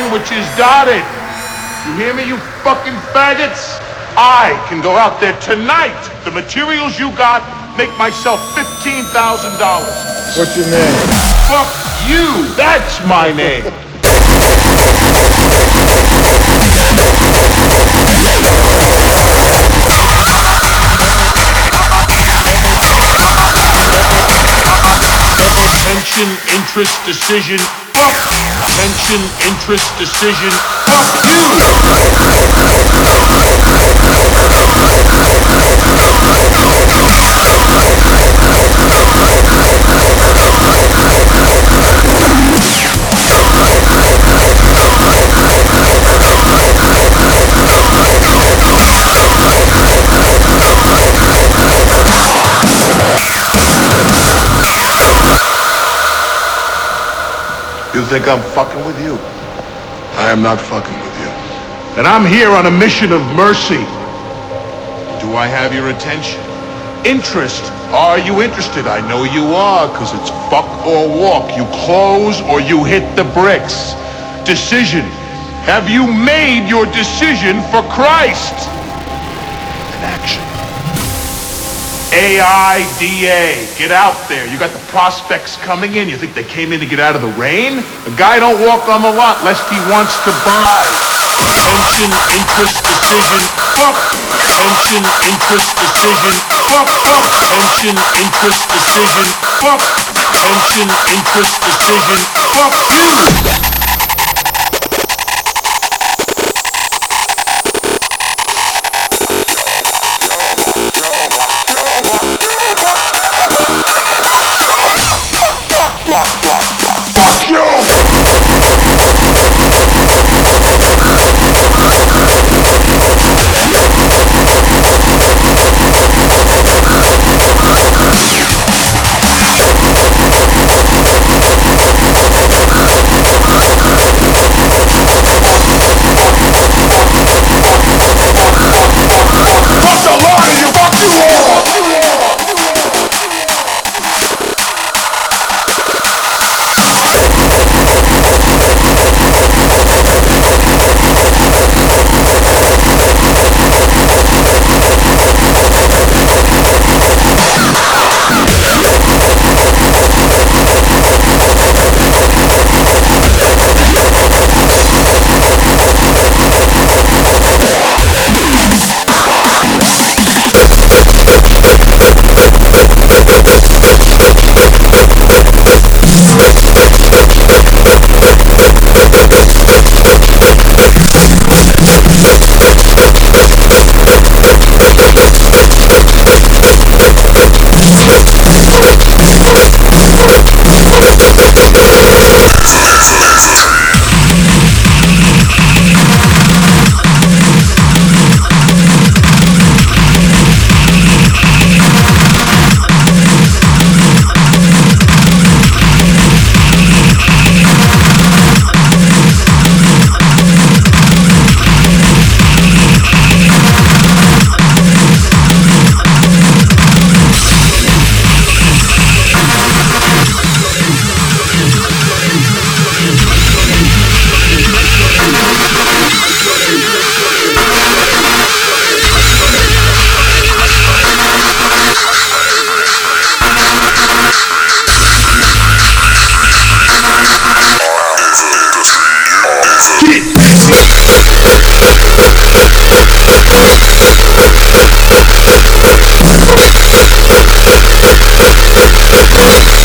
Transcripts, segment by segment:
line which is dotted. You hear me, you fucking faggots? I can go out there tonight. The materials you got make myself $15,000. What's your name? Fuck you. That's my name. Attention, interest, decision, Attention, interest, decision. Fuck you! You think I'm fucking with you? I am not fucking with you. And I'm here on a mission of mercy. Do I have your attention? Interest. Are you interested? I know you are, because it's fuck or walk. You close or you hit the bricks. Decision. Have you made your decision for Christ? A-I-D-A. Get out there. You got the prospects coming in. You think they came in to get out of the rain? A guy don't walk on the lot lest he wants to buy. Pension, interest, decision. Fuck. Pension, interest, decision. Fuck. Pension, interest, decision. Fuck. Pension, interest, decision. Fuck you. block, block.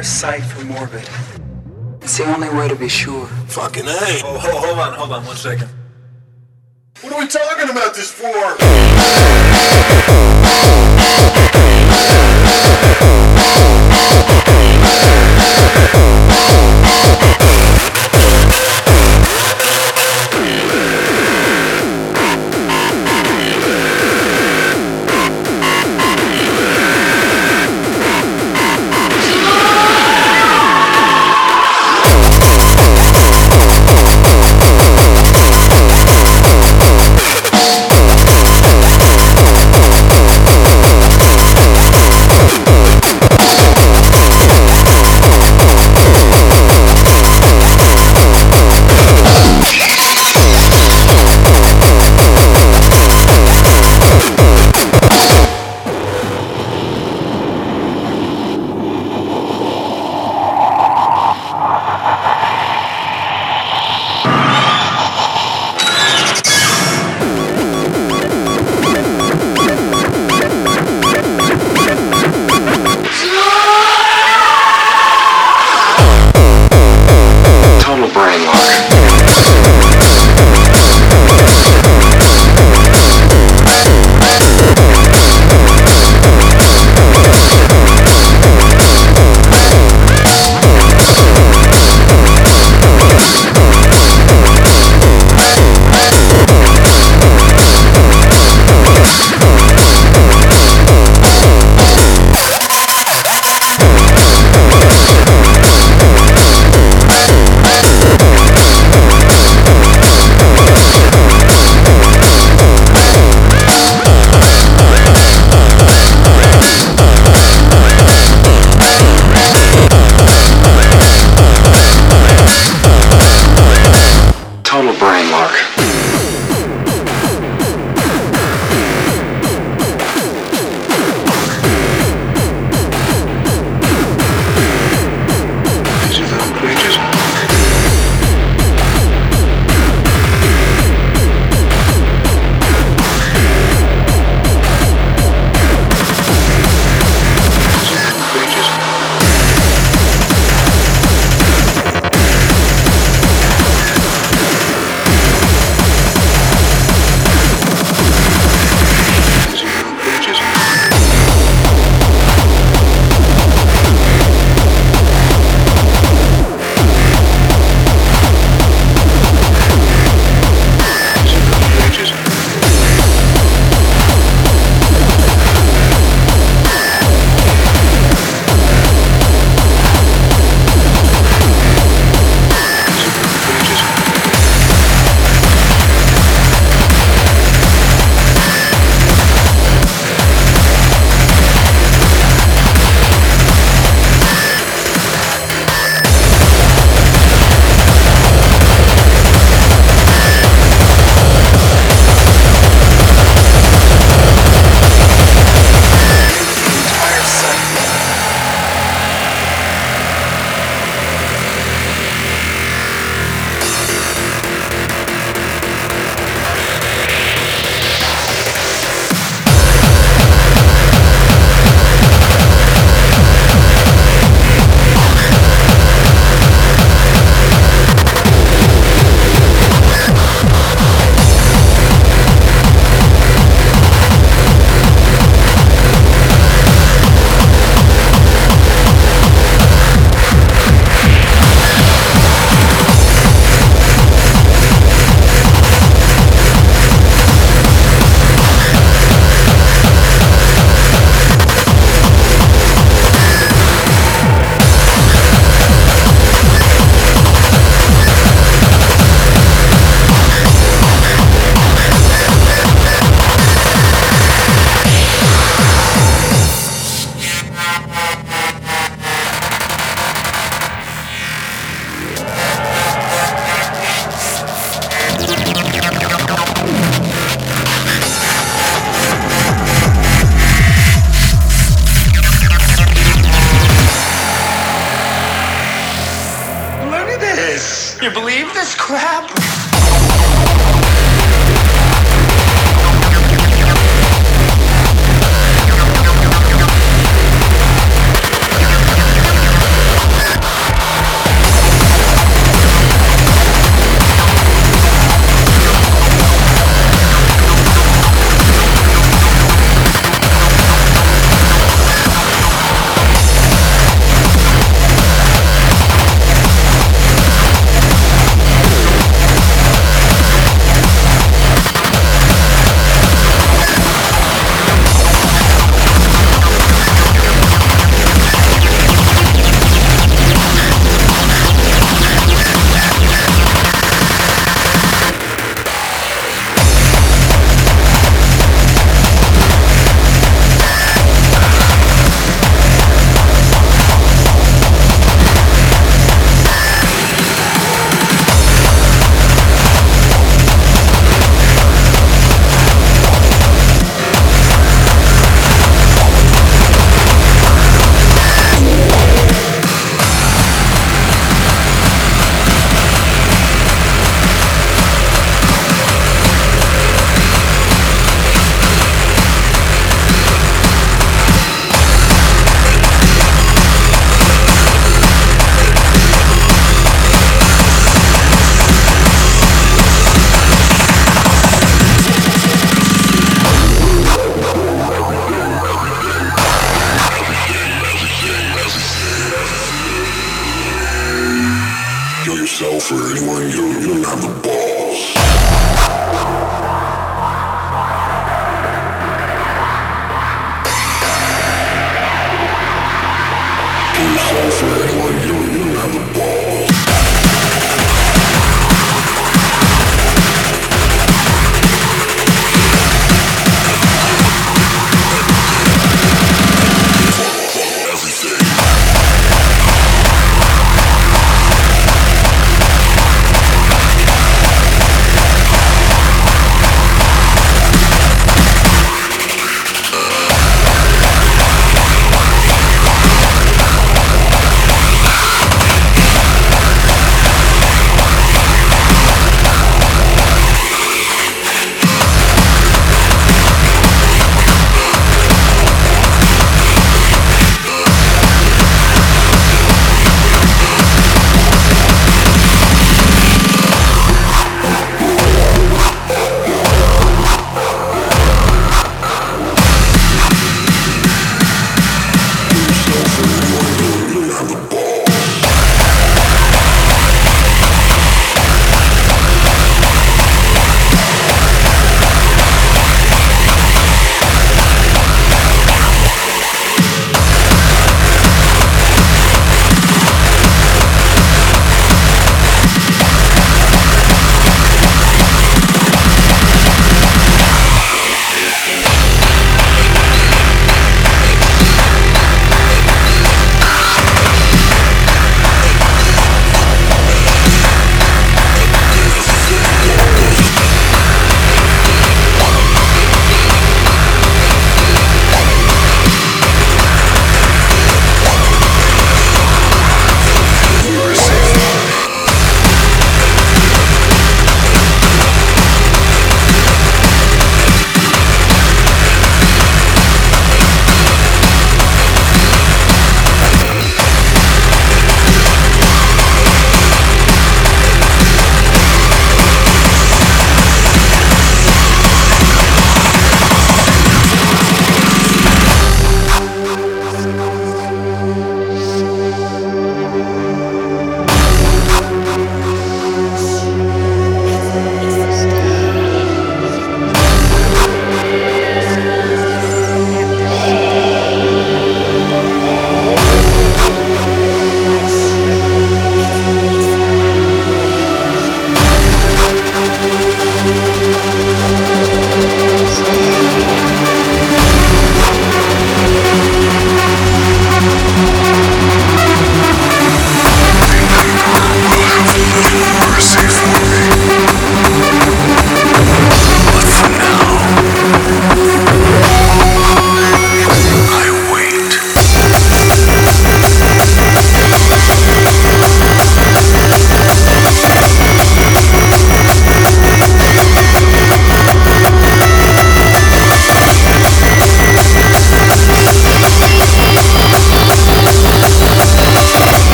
site for Morbid. It's the only way to be sure. Fucking A. Oh, hold on, hold on one second.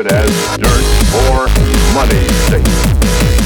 It as dirt or money state.